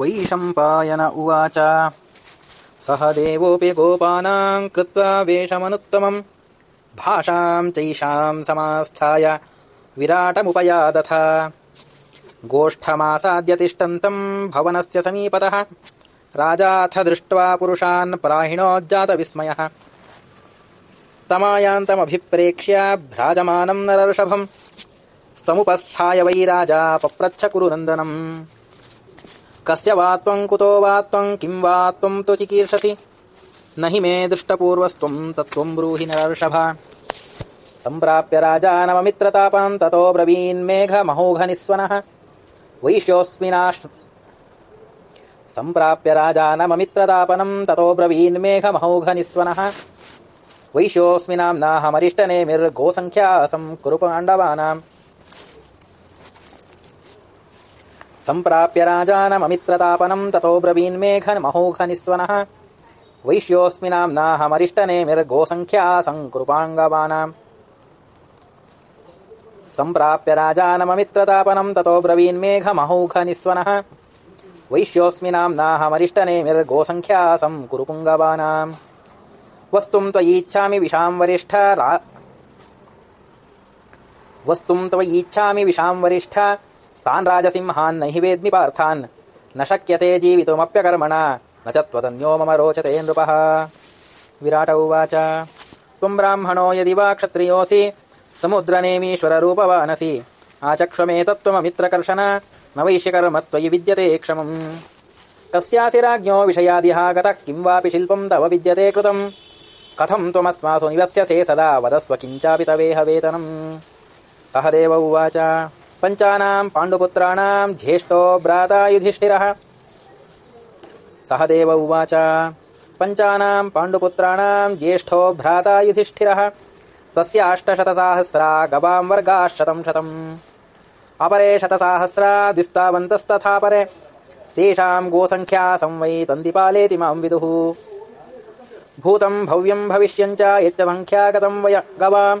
वैशम्पायन उवाच। सह देवोऽपि गोपानाम् कृत्वा वेषमनुत्तमम्। भाषाम् चैषाम् समास्थाय विराटमुपयादथ। गोष्ठमासाद्य तिष्ठन्तम् भवनस्य समीपतः। राजाथ दृष्ट्वा पुरुषान् प्राहिणोज्जातविस्मयः। तमायान्तमभिप्रेक्ष्य भ्राजमानम् नरऋषभम् समुपस्थाय वै राजा पप्रच्छ कुरु नन्दनम् कस्य वा त्वम्, कुतो वा त्वम्, किम् वा त्वम् तु चिकीर्षसि। न हि मे दृष्टपूर्वस्त्वम्, तत्त्वम् ब्रूहि नरऋषभ सम्प्राप्य राजानममित्रतापाम् ततो ब्रवीन्मेघमहोघनिस्वनः वैश्योऽस्मिनाश् सम्प्राप्य राजानममित्रतापनम् ततो ब्रवीन्मेघमहोघनिस्वनः वैश्योऽस्मि कुरु पाण्डवानाम् सम्प्राप्य राजानममित्रतापनम् ततो ब्रवीन्मेघमहोघनिस्वनः वैश्योऽस्मि नाम्नाहमरिष्टनेमिर्गोसङ्ख्यासम् कुरुपाङ्गवानाम् सम्प्राप्य राजानममित्रतापनम् ततो ब्रवीन्मेघमहौघनिस्वनः वैश्योऽस्मि नाम्नाहमरिष्टनेमिर्गोसङ्ख्यासम् कुरु पुङ्गवानाम् वस्तुम् त्वयीच्छामि विशाम् वरिष्ठ वस्तुम् त्वयीच्छामि विशाम् वरिष्ठ तान् राजसिंहान् न हि वेद्मि पार्थान्। न शक्यते जीवितुमप्यकर्मणा न च त्वदन्यो मम रोचते नृपः विराट उवाच त्वम् ब्राह्मणो यदि वा क्षत्रियोऽसि समुद्रनेमीश्वररूपवानसि। आचक्ष्वमेतत्त्वममित्रकर्षण न वैश्यकर्म त्वयि विद्यते क्षमम्। कस्यासि राज्ञो विषयादिह गतः किम् वापि शिल्पम् तव विद्यते कृतम्। कथम् त्वमस्मासु निवस्यसे सदा वदस्व किञ्चापि तवेह वेतनम्। सह देव उवाच पञ्चानाम् पाण्डुपुत्राणाम् ज्येष्ठो भ्राता युधिष्ठिरः। सह देव उवाच पञ्चानाम् पाण्डुपुत्राणाम् ज्येष्ठो भ्राता युधिष्ठिरः। तस्य अष्टशतसाहस्रा गवाम् वर्गाः शतम्। अपरे शतसाहस्रा द्विस्तावन्तस्तथा परे तेषाम् गोसङ्ख्या संवै तन्दिपालेति माम् विदुः। भूतम् भव्यम् भविष्यम् च यत्यसङ्ख्यागतम् वय गवाम्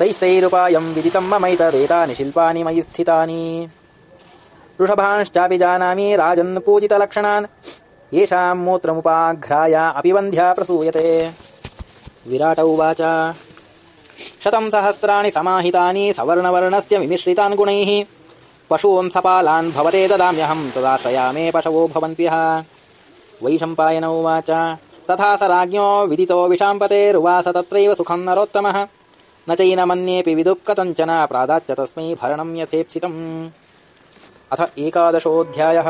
तैस्तैरुपायम् विदितम् ममैतदेतानि शिल्पानि मयि स्थितानि। वृषभांश्चापि जानामि राजन् पूजितलक्षणान् येषाम् मूत्रमुपाघ्राय अपि वन्ध्या प्रसूयते। विराट उवाच शतम् सहस्राणि समाहितानि सवर्णवर्णस्य विमिश्रितान् गुणैः, पशून् सपालान् भवते ददाम्यहम् तदाश्रयामे पशवो भवन्त्यः। वैशम्पायन उवाच, तथा स राज्ञो विदितो विशाम्पतेरुवास तत्रैव सुखम् नरोत्तमः। न चैनमन्येऽपि विदुः कथञ्चन प्रादाच्य तस्मै भरणम् यथेप्सितम्। अथ एकादशोऽध्यायः